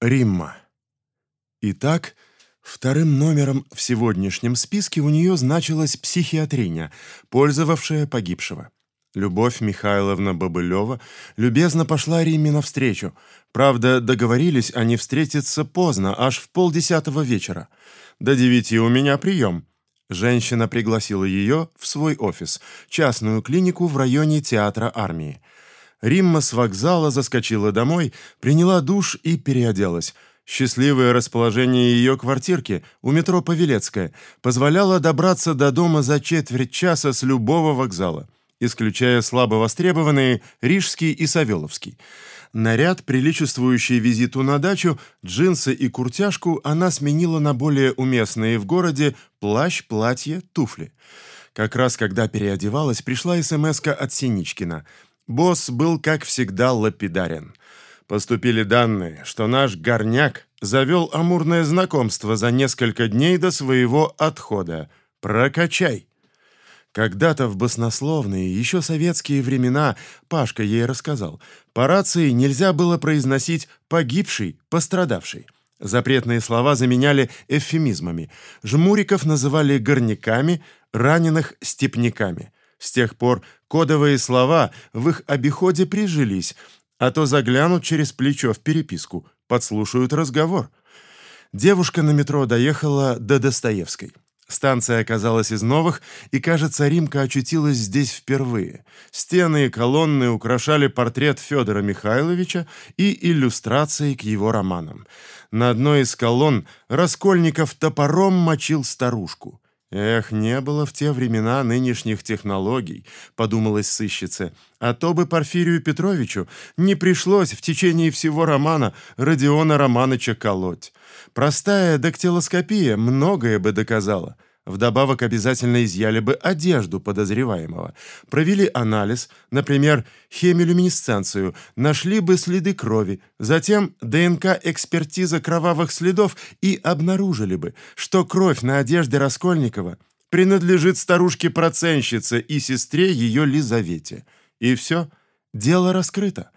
Римма. Итак, вторым номером в сегодняшнем списке у нее значилась психиатриня, пользовавшая погибшего. Любовь Михайловна Бобылева любезно пошла Римме навстречу. Правда, договорились они встретиться поздно, аж в полдесятого вечера. До девяти у меня прием. Женщина пригласила ее в свой офис, частную клинику в районе театра армии. Римма с вокзала заскочила домой, приняла душ и переоделась. Счастливое расположение ее квартирки у метро Павелецкая позволяло добраться до дома за четверть часа с любого вокзала, исключая слабо востребованные Рижский и Савеловский. Наряд, приличествующий визиту на дачу, джинсы и куртяжку она сменила на более уместные в городе плащ, платье, туфли. Как раз когда переодевалась, пришла смска от Синичкина – Босс был, как всегда, лапидарен. Поступили данные, что наш горняк завел амурное знакомство за несколько дней до своего отхода. Прокачай. Когда-то в баснословные, еще советские времена, Пашка ей рассказал, по рации нельзя было произносить «погибший», «пострадавший». Запретные слова заменяли эвфемизмами. Жмуриков называли горняками, раненых – степняками. С тех пор кодовые слова в их обиходе прижились, а то заглянут через плечо в переписку, подслушают разговор. Девушка на метро доехала до Достоевской. Станция оказалась из новых, и, кажется, Римка очутилась здесь впервые. Стены и колонны украшали портрет Федора Михайловича и иллюстрации к его романам. На одной из колонн Раскольников топором мочил старушку. Эх, не было в те времена нынешних технологий, подумалась сыщица. А то бы Порфирию Петровичу не пришлось в течение всего романа Родиона Романыча колоть. Простая дактилоскопия многое бы доказала. Вдобавок обязательно изъяли бы одежду подозреваемого, провели анализ, например, хемилюминесценцию, нашли бы следы крови, затем ДНК-экспертиза кровавых следов и обнаружили бы, что кровь на одежде Раскольникова принадлежит старушке-проценщице и сестре ее Лизавете. И все, дело раскрыто.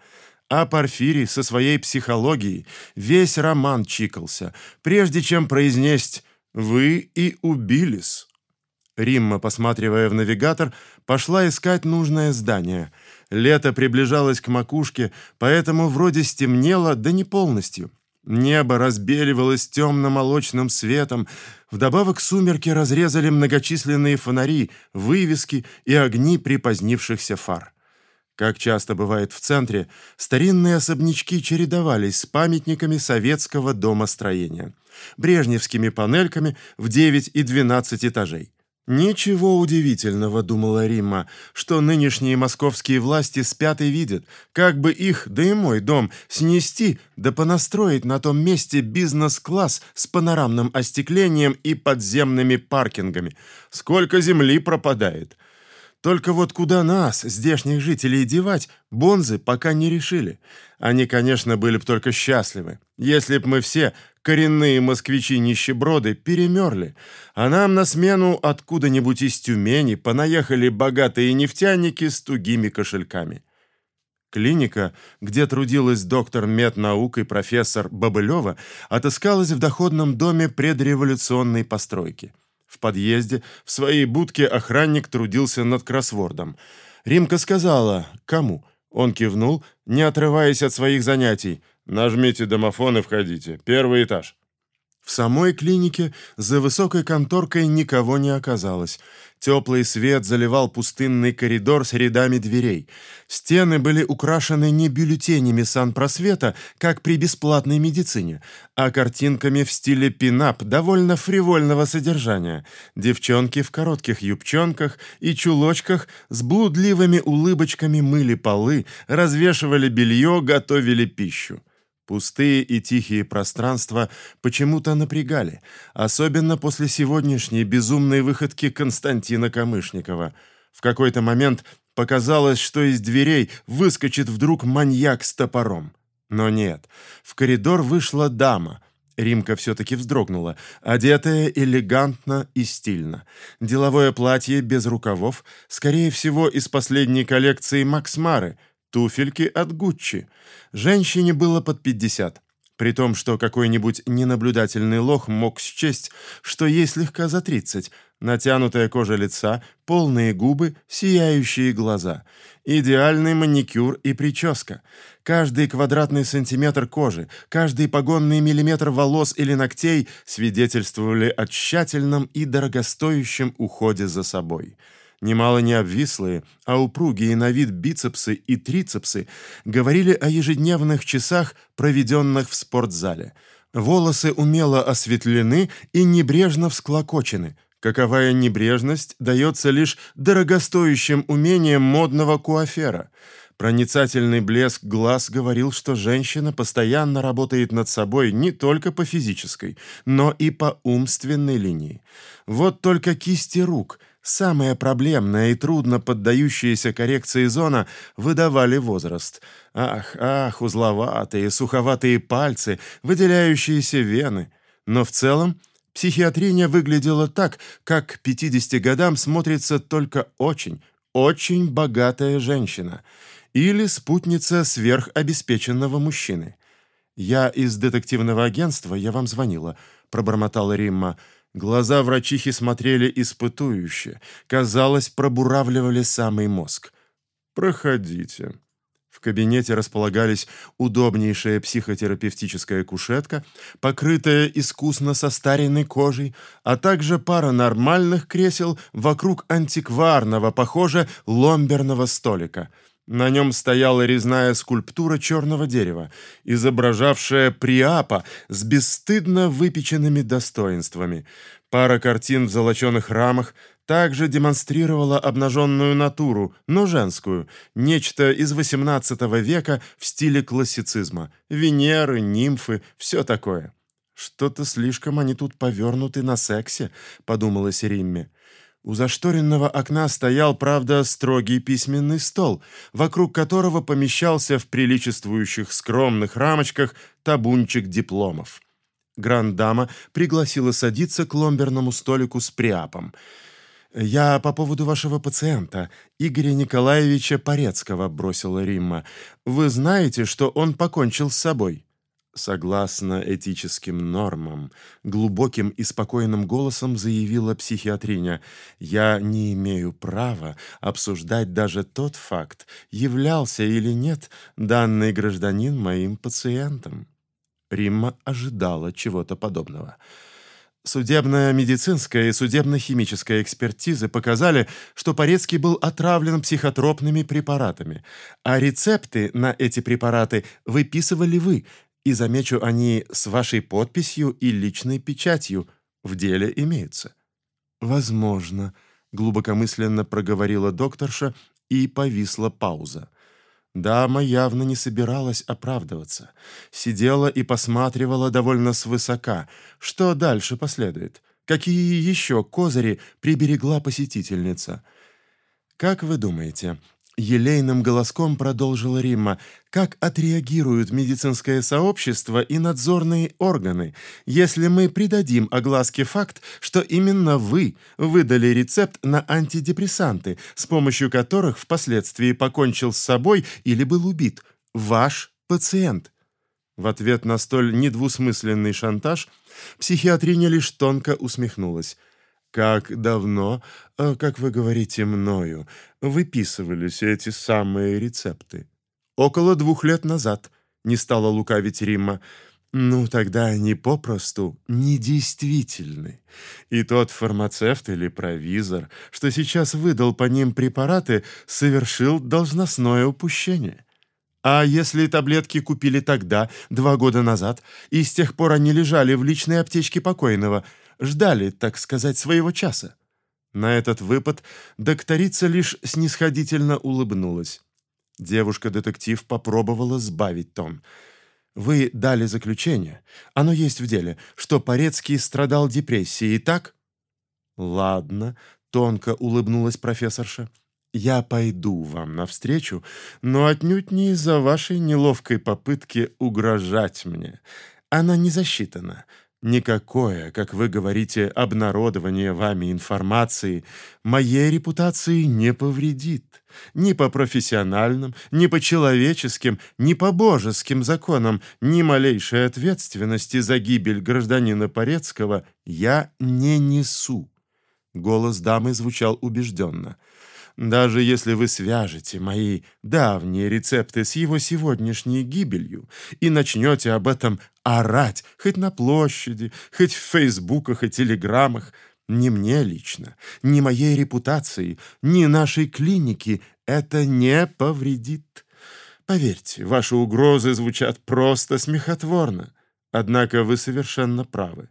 А Порфирий со своей психологией весь роман чикался, прежде чем произнести вы и убились. Римма, посматривая в навигатор, пошла искать нужное здание. Лето приближалось к макушке, поэтому вроде стемнело, да не полностью. Небо разбеливалось темно-молочным светом. Вдобавок сумерки разрезали многочисленные фонари, вывески и огни припозднившихся фар. Как часто бывает в центре, старинные особнячки чередовались с памятниками советского домостроения, брежневскими панельками в 9 и 12 этажей. Ничего удивительного, думала Римма, что нынешние московские власти спят и видят, как бы их, да и мой дом, снести, да понастроить на том месте бизнес-класс с панорамным остеклением и подземными паркингами. Сколько земли пропадает. Только вот куда нас, здешних жителей, девать, бонзы пока не решили. Они, конечно, были бы только счастливы, если б мы все, коренные москвичи-нищеброды, перемерли, а нам на смену откуда-нибудь из Тюмени понаехали богатые нефтяники с тугими кошельками. Клиника, где трудилась доктор меднаук и профессор Бобылева, отыскалась в доходном доме предреволюционной постройки – в подъезде, в своей будке охранник трудился над кроссвордом. Римка сказала «Кому?». Он кивнул, не отрываясь от своих занятий. «Нажмите домофон и входите. Первый этаж». В самой клинике за высокой конторкой никого не оказалось. Теплый свет заливал пустынный коридор с рядами дверей. Стены были украшены не бюллетенями санпросвета, как при бесплатной медицине, а картинками в стиле пинап довольно фривольного содержания. Девчонки в коротких юбчонках и чулочках с блудливыми улыбочками мыли полы, развешивали белье, готовили пищу. Пустые и тихие пространства почему-то напрягали, особенно после сегодняшней безумной выходки Константина Камышникова. В какой-то момент показалось, что из дверей выскочит вдруг маньяк с топором. Но нет, в коридор вышла дама. Римка все-таки вздрогнула, одетая элегантно и стильно. Деловое платье без рукавов, скорее всего, из последней коллекции Макс Мары – туфельки от Гуччи. Женщине было под 50. при том, что какой-нибудь ненаблюдательный лох мог счесть, что ей слегка за тридцать, натянутая кожа лица, полные губы, сияющие глаза, идеальный маникюр и прическа. Каждый квадратный сантиметр кожи, каждый погонный миллиметр волос или ногтей свидетельствовали о тщательном и дорогостоящем уходе за собой. Немало не обвислые, а упругие на вид бицепсы и трицепсы говорили о ежедневных часах, проведенных в спортзале. Волосы умело осветлены и небрежно всклокочены. Каковая небрежность дается лишь дорогостоящим умением модного куафера. Проницательный блеск глаз говорил, что женщина постоянно работает над собой не только по физической, но и по умственной линии. Вот только кисти рук – Самая проблемная и трудно поддающаяся коррекции зона выдавали возраст. Ах, ах, узловатые, суховатые пальцы, выделяющиеся вены. Но в целом психиатриня выглядела так, как к 50 годам смотрится только очень, очень богатая женщина или спутница сверхобеспеченного мужчины. «Я из детективного агентства, я вам звонила», — пробормотала Римма. Глаза врачихи смотрели испытующе, казалось, пробуравливали самый мозг. «Проходите». В кабинете располагались удобнейшая психотерапевтическая кушетка, покрытая искусно состаренной кожей, а также пара нормальных кресел вокруг антикварного, похоже, ломберного столика — на нем стояла резная скульптура черного дерева, изображавшая Приапа с бесстыдно выпеченными достоинствами. Пара картин в золоченых рамах также демонстрировала обнаженную натуру, но женскую, нечто из XVIII века в стиле классицизма. Венеры, нимфы, все такое. «Что-то слишком они тут повернуты на сексе», — подумалась Римме. У зашторенного окна стоял, правда, строгий письменный стол, вокруг которого помещался в приличествующих скромных рамочках табунчик дипломов. Грандама пригласила садиться к ломберному столику с приапом. «Я по поводу вашего пациента, Игоря Николаевича Порецкого», — бросила Римма. «Вы знаете, что он покончил с собой?» Согласно этическим нормам, глубоким и спокойным голосом заявила психиатриня, я не имею права обсуждать даже тот факт, являлся или нет данный гражданин моим пациентом. Римма ожидала чего-то подобного. Судебная медицинская и судебно-химическая экспертизы показали, что Порецкий был отравлен психотропными препаратами, а рецепты на эти препараты выписывали вы, и замечу, они с вашей подписью и личной печатью в деле имеются». «Возможно», — глубокомысленно проговорила докторша, и повисла пауза. Дама явно не собиралась оправдываться. Сидела и посматривала довольно свысока. Что дальше последует? Какие еще козыри приберегла посетительница? «Как вы думаете, Елейным голоском продолжила Римма. «Как отреагируют медицинское сообщество и надзорные органы, если мы придадим огласке факт, что именно вы выдали рецепт на антидепрессанты, с помощью которых впоследствии покончил с собой или был убит ваш пациент?» В ответ на столь недвусмысленный шантаж психиатриня лишь тонко усмехнулась – как давно, э, как вы говорите мною, выписывались эти самые рецепты? Около двух лет назад, не стала лукавить Римма. Ну, тогда они попросту недействительны. И тот фармацевт или провизор, что сейчас выдал по ним препараты, совершил должностное упущение. А если таблетки купили тогда, два года назад, и с тех пор они лежали в личной аптечке покойного – ждали, так сказать, своего часа. На этот выпад докторица лишь снисходительно улыбнулась. Девушка-детектив попробовала сбавить тон. «Вы дали заключение, оно есть в деле, что Порецкий страдал депрессией, так?» «Ладно», — тонко улыбнулась профессорша. «Я пойду вам навстречу, но отнюдь не из-за вашей неловкой попытки угрожать мне. Она не засчитана. Никакое, как вы говорите, обнародование вами информации моей репутации не повредит. Ни по профессиональным, ни по человеческим, ни по божеским законам, ни малейшей ответственности за гибель гражданина Порецкого я не несу. Голос дамы звучал убежденно. Даже если вы свяжете мои давние рецепты с его сегодняшней гибелью и начнете об этом орать хоть на площади, хоть в фейсбуках и телеграммах, ни мне лично, ни моей репутации, ни нашей клиники это не повредит. Поверьте, ваши угрозы звучат просто смехотворно. Однако вы совершенно правы.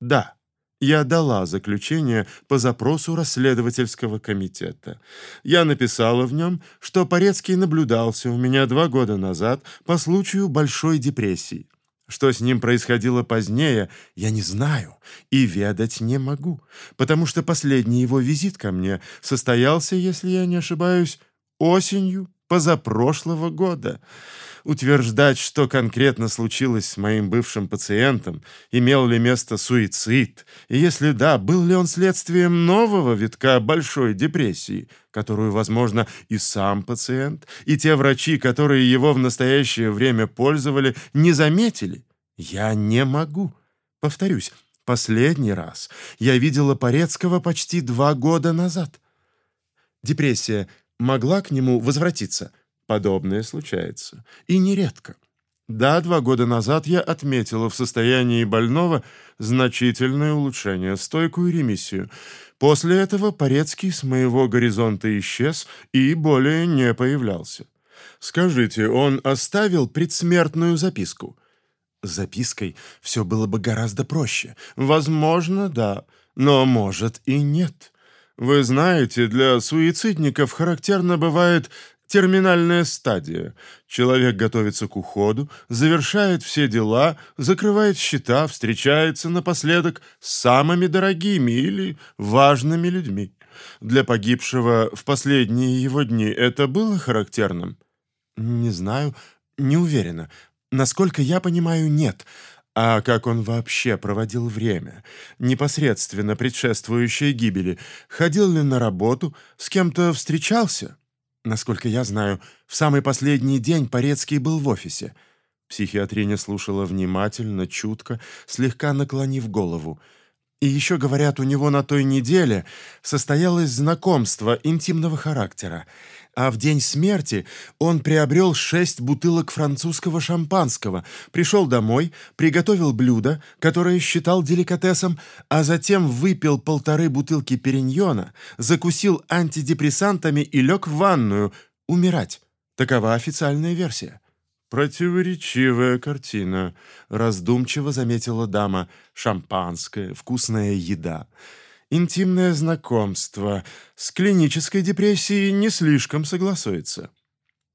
Да, я дала заключение по запросу расследовательского комитета. Я написала в нем, что Порецкий наблюдался у меня два года назад по случаю Большой депрессии. Что с ним происходило позднее, я не знаю и ведать не могу, потому что последний его визит ко мне состоялся, если я не ошибаюсь, осенью позапрошлого года. Утверждать, что конкретно случилось с моим бывшим пациентом, имел ли место суицид, и если да, был ли он следствием нового витка большой депрессии, которую, возможно, и сам пациент, и те врачи, которые его в настоящее время пользовали, не заметили, я не могу. Повторюсь, последний раз я видела Порецкого почти два года назад. Депрессия могла к нему возвратиться. Подобное случается. И нередко. Да, два года назад я отметила в состоянии больного значительное улучшение, стойкую ремиссию. После этого Порецкий с моего горизонта исчез и более не появлялся. Скажите, он оставил предсмертную записку? С запиской все было бы гораздо проще. Возможно, да, но может и нет. Вы знаете, для суицидников характерно бывает терминальная стадия. Человек готовится к уходу, завершает все дела, закрывает счета, встречается напоследок с самыми дорогими или важными людьми. Для погибшего в последние его дни это было характерным? Не знаю, не уверена. Насколько я понимаю, нет. А как он вообще проводил время, непосредственно предшествующее гибели? Ходил ли на работу, с кем-то встречался? Насколько я знаю, в самый последний день Порецкий был в офисе. Психиатриня слушала внимательно, чутко, слегка наклонив голову. И еще, говорят, у него на той неделе состоялось знакомство интимного характера а в день смерти он приобрел шесть бутылок французского шампанского, пришел домой, приготовил блюдо, которое считал деликатесом, а затем выпил полторы бутылки периньона, закусил антидепрессантами и лег в ванную умирать. Такова официальная версия. «Противоречивая картина», — раздумчиво заметила дама. «Шампанское, вкусная еда» интимное знакомство с клинической депрессией не слишком согласуется.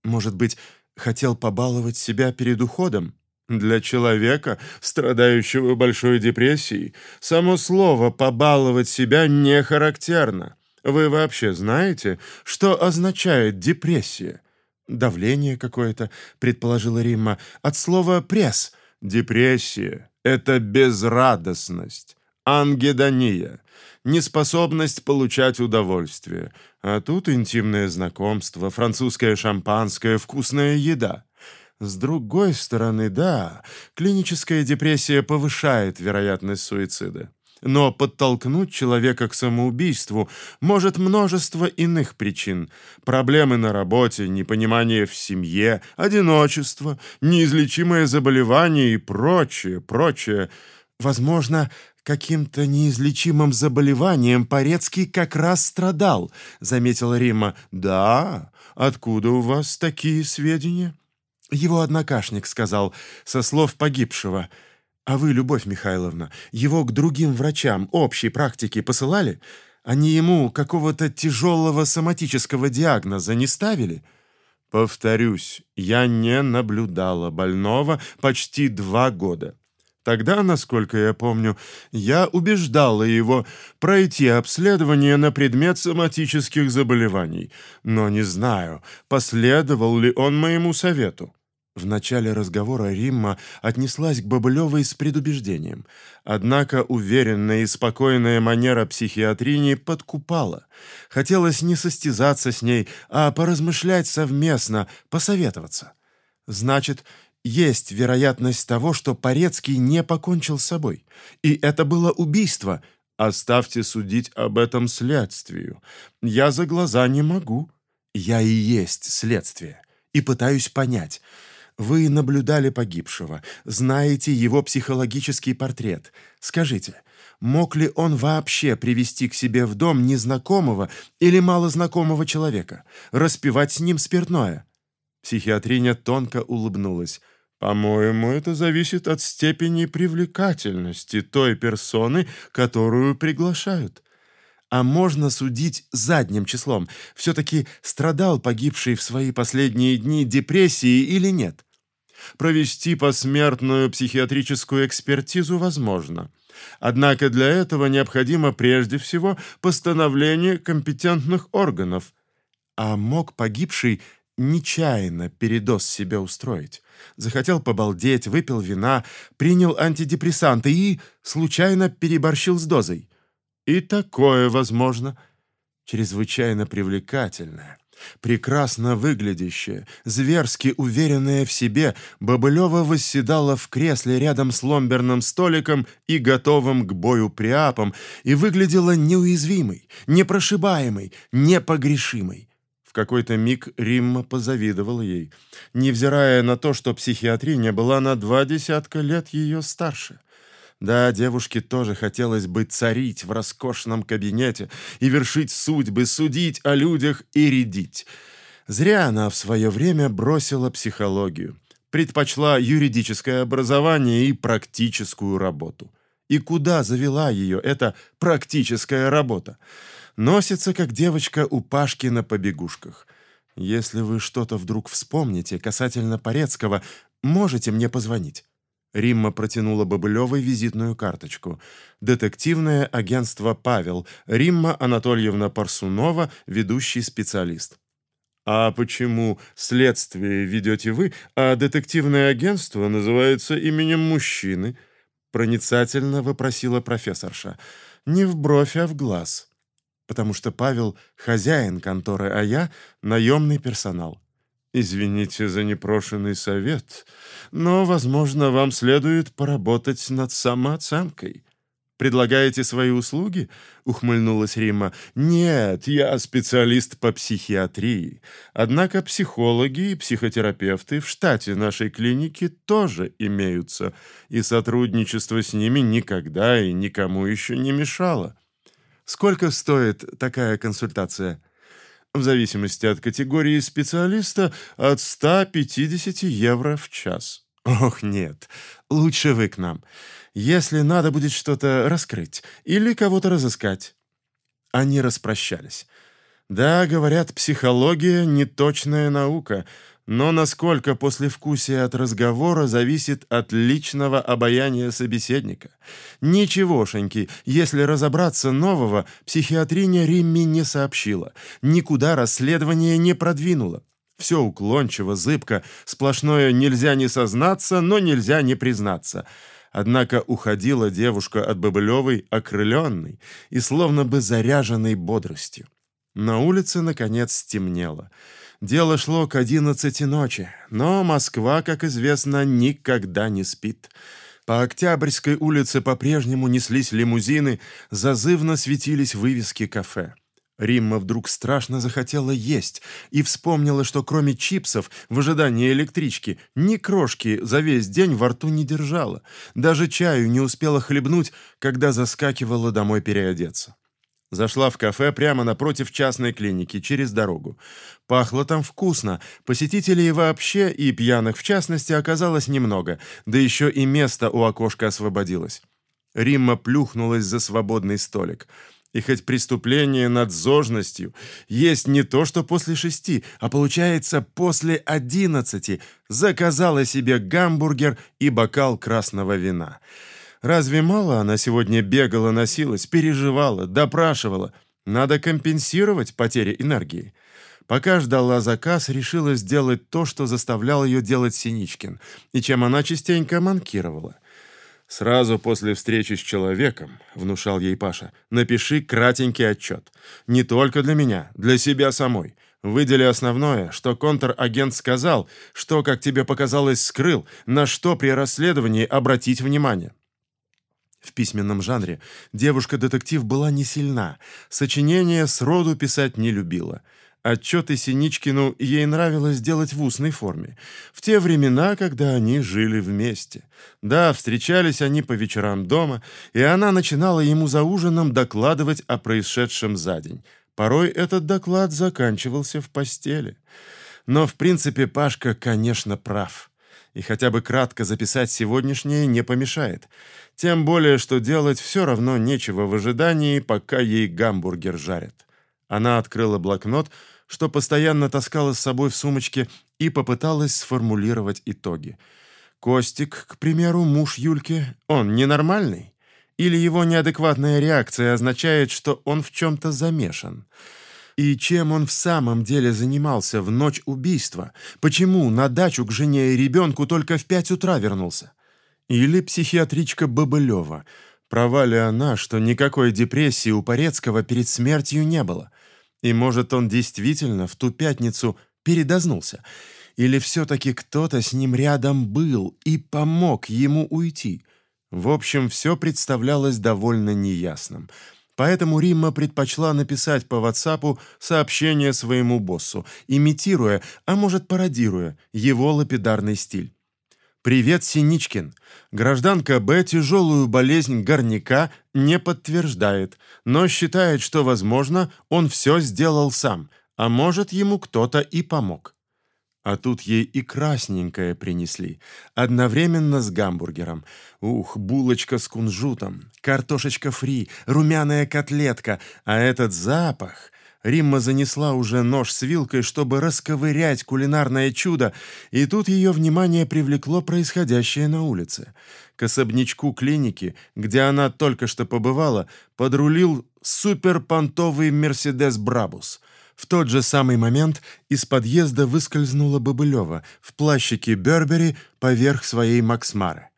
Может быть, хотел побаловать себя перед уходом? Для человека, страдающего большой депрессией, само слово «побаловать себя» не характерно. Вы вообще знаете, что означает депрессия? Давление какое-то, предположила Римма, от слова «пресс». Депрессия — это безрадостность, ангедония неспособность получать удовольствие. А тут интимное знакомство, французское шампанское, вкусная еда. С другой стороны, да, клиническая депрессия повышает вероятность суицида. Но подтолкнуть человека к самоубийству может множество иных причин. Проблемы на работе, непонимание в семье, одиночество, неизлечимое заболевание и прочее, прочее. Возможно, каким-то неизлечимым заболеванием Порецкий как раз страдал», — заметила Римма. «Да? Откуда у вас такие сведения?» Его однокашник сказал, со слов погибшего. «А вы, Любовь Михайловна, его к другим врачам общей практики посылали? Они ему какого-то тяжелого соматического диагноза не ставили?» «Повторюсь, я не наблюдала больного почти два года». Тогда, насколько я помню, я убеждала его пройти обследование на предмет соматических заболеваний, но не знаю, последовал ли он моему совету. В начале разговора Римма отнеслась к Бобылевой с предубеждением. Однако уверенная и спокойная манера психиатрини подкупала. Хотелось не состязаться с ней, а поразмышлять совместно, посоветоваться. Значит, есть вероятность того, что Порецкий не покончил с собой. И это было убийство. Оставьте судить об этом следствию. Я за глаза не могу. Я и есть следствие. И пытаюсь понять – вы наблюдали погибшего, знаете его психологический портрет. Скажите, мог ли он вообще привести к себе в дом незнакомого или малознакомого человека, распивать с ним спиртное? Психиатриня тонко улыбнулась. По-моему, это зависит от степени привлекательности той персоны, которую приглашают а можно судить задним числом. Все-таки страдал погибший в свои последние дни депрессией или нет? Провести посмертную психиатрическую экспертизу возможно. Однако для этого необходимо прежде всего постановление компетентных органов. А мог погибший нечаянно передоз себе устроить. Захотел побалдеть, выпил вина, принял антидепрессанты и случайно переборщил с дозой. И такое возможно. Чрезвычайно привлекательная, прекрасно выглядящая, зверски уверенная в себе, Бобылева восседала в кресле рядом с ломберным столиком и готовым к бою приапом, и выглядела неуязвимой, непрошибаемой, непогрешимой. Какой-то миг Римма позавидовала ей, невзирая на то, что психиатриня была на два десятка лет ее старше. Да, девушке тоже хотелось бы царить в роскошном кабинете и вершить судьбы, судить о людях и рядить. Зря она в свое время бросила психологию, предпочла юридическое образование и практическую работу. И куда завела ее эта практическая работа? Носится, как девочка у Пашки на побегушках. Если вы что-то вдруг вспомните касательно Порецкого, можете мне позвонить. Римма протянула Бобылевой визитную карточку. Детективное агентство «Павел». Римма Анатольевна Парсунова, ведущий специалист. «А почему следствие ведете вы, а детективное агентство называется именем мужчины?» Проницательно вопросила профессорша. «Не в бровь, а в глаз. Потому что Павел — хозяин конторы, а я — наемный персонал. Извините за непрошенный совет, но, возможно, вам следует поработать над самооценкой. Предлагаете свои услуги? ухмыльнулась Рима. Нет, я специалист по психиатрии. Однако психологи и психотерапевты в штате нашей клиники тоже имеются, и сотрудничество с ними никогда и никому еще не мешало. Сколько стоит такая консультация? В зависимости от категории специалиста, от 150 евро в час. Ох, нет, лучше вы к нам, если надо будет что-то раскрыть или кого-то разыскать. Они распрощались. Да, говорят, психология — неточная наука — но насколько послевкусие от разговора зависит от личного обаяния собеседника. Ничегошеньки, если разобраться нового, психиатриня Римми не сообщила, никуда расследование не продвинула. Все уклончиво, зыбко, сплошное нельзя не сознаться, но нельзя не признаться. Однако уходила девушка от Бобылевой окрыленной и словно бы заряженной бодростью. На улице, наконец, стемнело. Дело шло к одиннадцати ночи, но Москва, как известно, никогда не спит. По Октябрьской улице по-прежнему неслись лимузины, зазывно светились вывески кафе. Римма вдруг страшно захотела есть и вспомнила, что кроме чипсов в ожидании электрички ни крошки за весь день во рту не держала. Даже чаю не успела хлебнуть, когда заскакивала домой переодеться. Зашла в кафе прямо напротив частной клиники, через дорогу. Пахло там вкусно, посетителей вообще и пьяных в частности оказалось немного, да еще и место у окошка освободилось. Римма плюхнулась за свободный столик. И хоть преступление над зожностью есть не то, что после шести, а получается после одиннадцати, заказала себе гамбургер и бокал красного вина — Разве мало она сегодня бегала, носилась, переживала, допрашивала? Надо компенсировать потери энергии. Пока ждала заказ, решила сделать то, что заставлял ее делать Синичкин, и чем она частенько манкировала. «Сразу после встречи с человеком», — внушал ей Паша, — «напиши кратенький отчет. Не только для меня, для себя самой. Выдели основное, что контрагент сказал, что, как тебе показалось, скрыл, на что при расследовании обратить внимание». В письменном жанре девушка-детектив была не сильна, сочинения сроду писать не любила — Отчеты Синичкину ей нравилось делать в устной форме, в те времена, когда они жили вместе. Да, встречались они по вечерам дома, и она начинала ему за ужином докладывать о происшедшем за день. Порой этот доклад заканчивался в постели. Но, в принципе, Пашка, конечно, прав. И хотя бы кратко записать сегодняшнее не помешает. Тем более, что делать все равно нечего в ожидании, пока ей гамбургер жарят. Она открыла блокнот, что постоянно таскала с собой в сумочке, и попыталась сформулировать итоги. Костик, к примеру, муж Юльки, он ненормальный? Или его неадекватная реакция означает, что он в чем-то замешан? И чем он в самом деле занимался в ночь убийства? Почему на дачу к жене и ребенку только в пять утра вернулся? Или психиатричка Бобылева? Права ли она, что никакой депрессии у Порецкого перед смертью не было? И может, он действительно в ту пятницу передознулся? Или все-таки кто-то с ним рядом был и помог ему уйти? В общем, все представлялось довольно неясным. Поэтому Римма предпочла написать по WhatsApp сообщение своему боссу, имитируя, а может пародируя, его лапидарный стиль. Привет, Синичкин. Гражданка Б тяжелую болезнь горняка не подтверждает, но считает, что, возможно, он все сделал сам, а может, ему кто-то и помог. А тут ей и красненькое принесли, одновременно с гамбургером. Ух, булочка с кунжутом, картошечка фри, румяная котлетка, а этот запах... Римма занесла уже нож с вилкой, чтобы расковырять кулинарное чудо, и тут ее внимание привлекло происходящее на улице. К особнячку клиники, где она только что побывала, подрулил суперпонтовый «Мерседес Брабус». В тот же самый момент из подъезда выскользнула Бобылева в плащике Бербери поверх своей Максмары.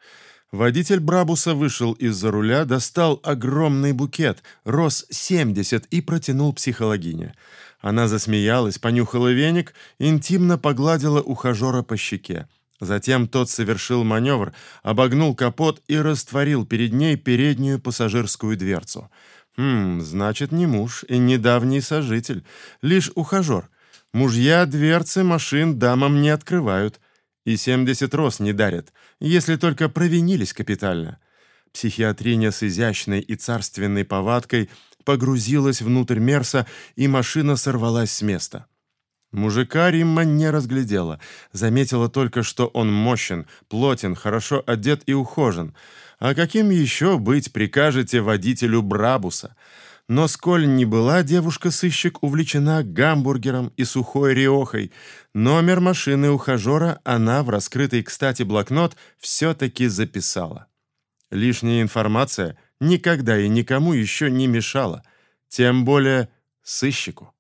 Водитель Брабуса вышел из-за руля, достал огромный букет, рос 70 и протянул психологине. Она засмеялась, понюхала веник, интимно погладила ухажера по щеке. Затем тот совершил маневр, обогнул капот и растворил перед ней переднюю пассажирскую дверцу. Хм, значит, не муж и не давний сожитель, лишь ухажер. Мужья дверцы машин дамам не открывают. И 70 роз не дарят, если только провинились капитально. Психиатриня с изящной и царственной повадкой погрузилась внутрь Мерса, и машина сорвалась с места. Мужика Римма не разглядела, заметила только, что он мощен, плотен, хорошо одет и ухожен. А каким еще быть прикажете водителю Брабуса? Но сколь не была девушка-сыщик увлечена гамбургером и сухой риохой, номер машины ухажера она в раскрытый, кстати, блокнот все-таки записала. Лишняя информация никогда и никому еще не мешала, тем более сыщику.